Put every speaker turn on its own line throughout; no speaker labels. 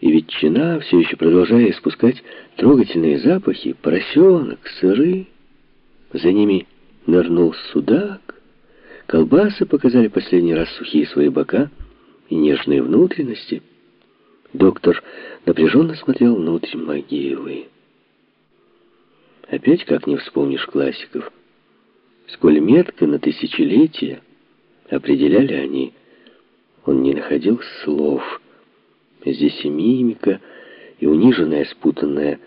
И ветчина, все еще продолжая испускать трогательные запахи, поросенок, сыры. За ними нырнул судак. Колбасы показали последний раз сухие свои бока и нежные внутренности. Доктор напряженно смотрел внутрь могилы. Опять как не вспомнишь классиков. Сколь метко на тысячелетия определяли они. Он не находил слов. Здесь и мимика, и униженная, спутанная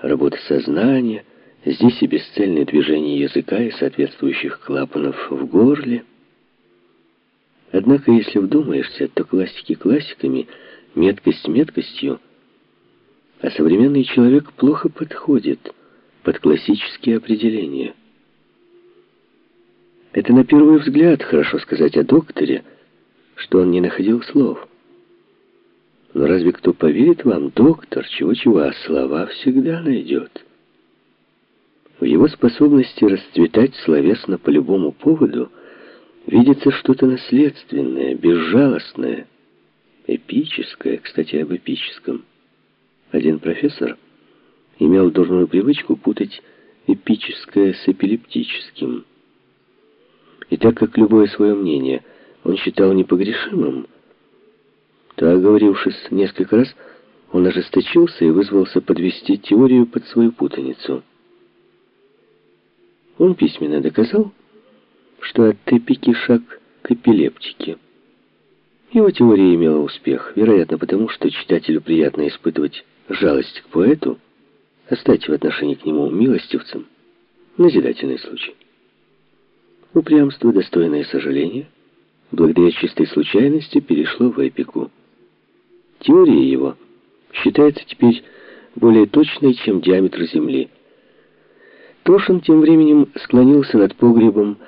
работа сознания, здесь и бесцельные движения языка и соответствующих клапанов в горле. Однако, если вдумаешься, то классики классиками, меткость меткостью, а современный человек плохо подходит под классические определения. Это на первый взгляд хорошо сказать о докторе, что он не находил слов. Но разве кто поверит вам, доктор, чего-чего, а слова всегда найдет? В его способности расцветать словесно по любому поводу видится что-то наследственное, безжалостное, эпическое, кстати, об эпическом. Один профессор имел дурную привычку путать эпическое с эпилептическим. И так как любое свое мнение он считал непогрешимым, то, оговорившись несколько раз, он ожесточился и вызвался подвести теорию под свою путаницу. Он письменно доказал, что от эпики шаг к эпилептике. Его теория имела успех, вероятно, потому что читателю приятно испытывать жалость к поэту, а стать в отношении к нему милостивцем — назидательный случай. Упрямство, достойное сожаления, благодаря чистой случайности перешло в эпику. Теория его считается теперь более точной, чем диаметр Земли. Трошин тем временем склонился над погребом,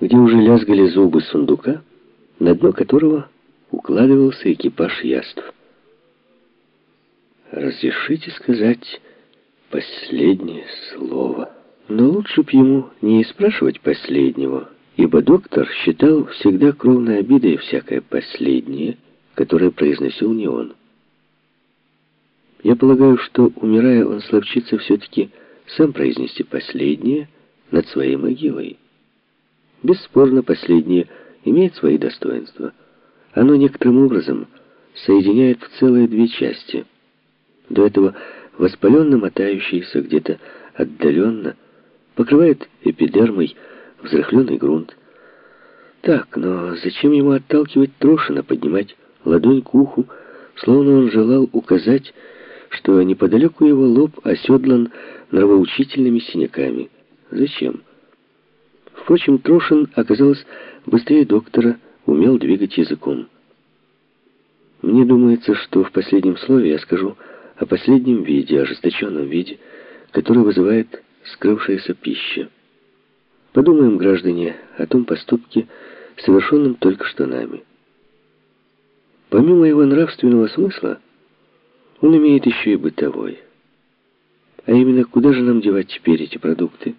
где уже лязгали зубы сундука, на дно которого укладывался экипаж яств. «Разрешите сказать последнее слово?» Но лучше б ему не спрашивать последнего, ибо доктор считал всегда кровной обидой всякое последнее, которое произносил не он. Я полагаю, что, умирая, он слабчится все-таки сам произнести последнее над своей могилой. Бесспорно, последнее имеет свои достоинства. Оно некоторым образом соединяет в целые две части. До этого воспаленно мотающиеся где-то отдаленно, покрывает эпидермой взрыхленный грунт. Так, но зачем ему отталкивать Трошина, поднимать ладонь к уху, словно он желал указать, что неподалеку его лоб оседлан нравоучительными синяками? Зачем? Впрочем, Трошин, оказалось, быстрее доктора умел двигать языком. Мне думается, что в последнем слове я скажу о последнем виде, ожесточенном виде, который вызывает скрывшаяся пища. Подумаем, граждане, о том поступке, совершенном только что нами. Помимо его нравственного смысла, он имеет еще и бытовой. А именно, куда же нам девать теперь эти продукты?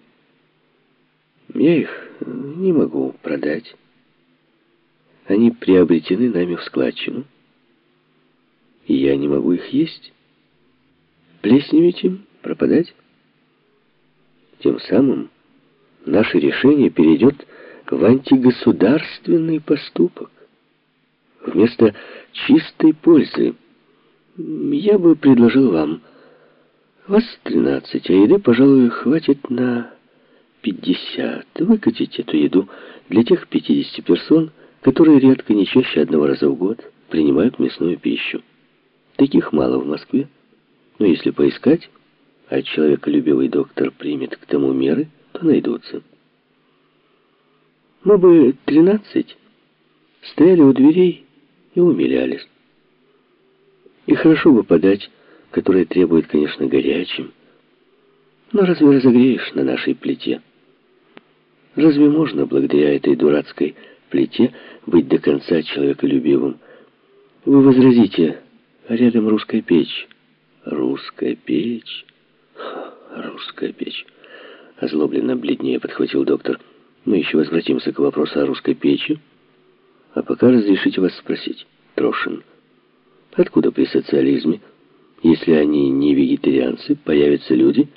Я их не могу продать. Они приобретены нами в складчину. И я не могу их есть. Плесневеть им, пропадать. Тем самым наше решение перейдет в антигосударственный поступок. Вместо чистой пользы я бы предложил вам вас 13, а еды, пожалуй, хватит на 50. Выкатить эту еду для тех 50 персон, которые редко, не чаще одного раза в год, принимают мясную пищу. Таких мало в Москве, но если поискать а человеколюбивый доктор примет к тому меры, то найдутся. Мы бы тринадцать стояли у дверей и умилялись. И хорошо бы подать, которое требует, конечно, горячим. Но разве разогреешь на нашей плите? Разве можно, благодаря этой дурацкой плите, быть до конца человеколюбивым? Вы возразите, а рядом русская печь. Русская печь... «Русская печь», — озлобленно бледнее подхватил доктор. «Мы еще возвратимся к вопросу о русской печи. А пока разрешите вас спросить, Трошин, откуда при социализме? Если они не вегетарианцы, появятся люди,